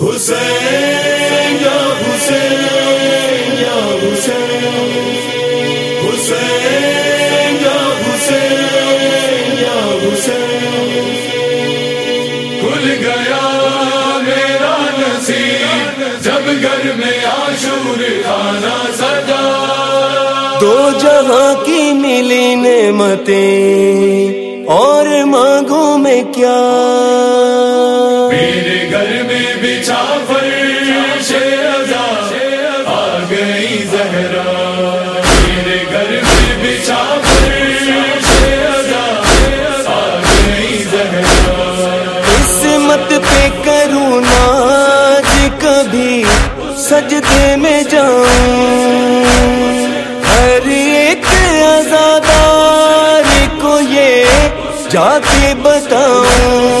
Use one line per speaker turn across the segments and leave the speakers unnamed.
حسین، یا حسین یا حسین حسین، یا حسین یا حسین۔ کھل گیا میرا نصیب، جب گھر میں آشور کھانا سجا۔
دو جہاں کی ملی نعمتیں، اور مانگوں میں کیا؟
بچھا فرش آ گئی زہرا۔ میرے گھر میں بچھا فرش آ گئی زہرا۔
قسمت پہ کروں ناج کبھی سجدے میں جاؤں۔ ہر ایک آزادار کو یہ جا کے بتاؤں۔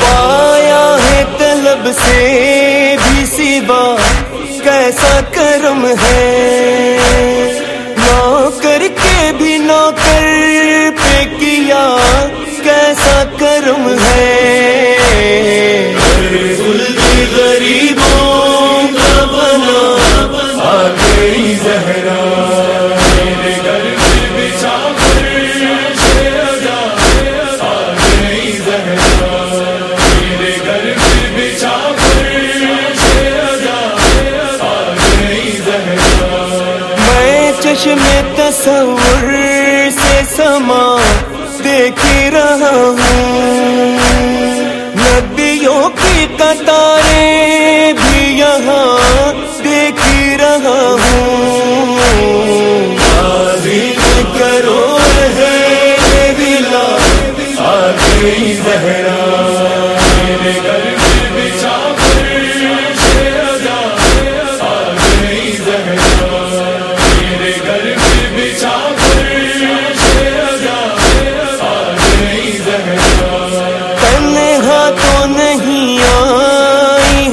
پایا ہے طلب سے بھی سوا، کیسا کرم ہے؟ نوکر کے بھی نوکر پہ کیا کیسا کرم ہے۔
گلتی غریبوں کا بنا آ گئی زہرا میرے گھر میں بچھا آ گئی زہرا میرے گھر میں بچھا آ گئی زہرا
میں چشم تصور سے سما دیکھ رہا ہوں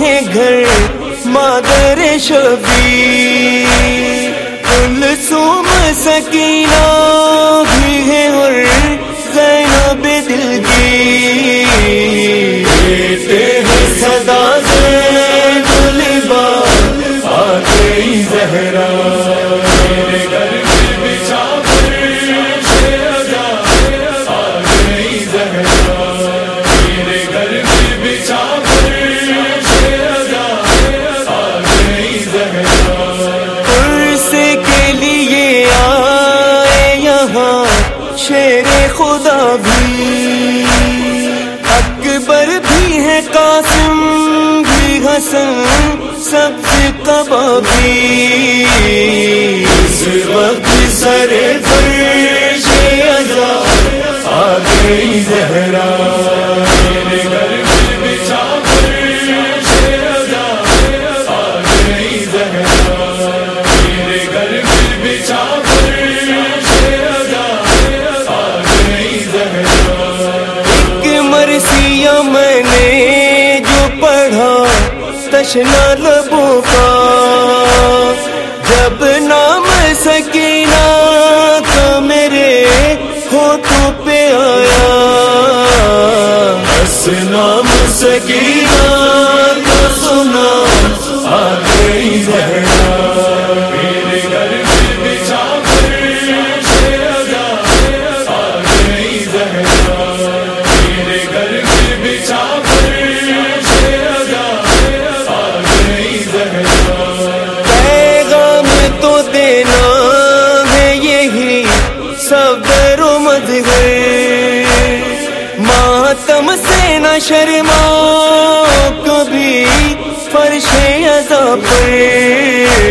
ہے گھر
مادر شبی کلثوم سکینہ ہے قاسم بھی حسن سب سے کبابی
اس وقت سر
پر تشنا لبوں کا جب نام سکینہ کا میرے ہوٹوں پہ آیا۔
بس نام
رو مت گئے ماتم سے نہ شرما کبھی فرش عذاب پر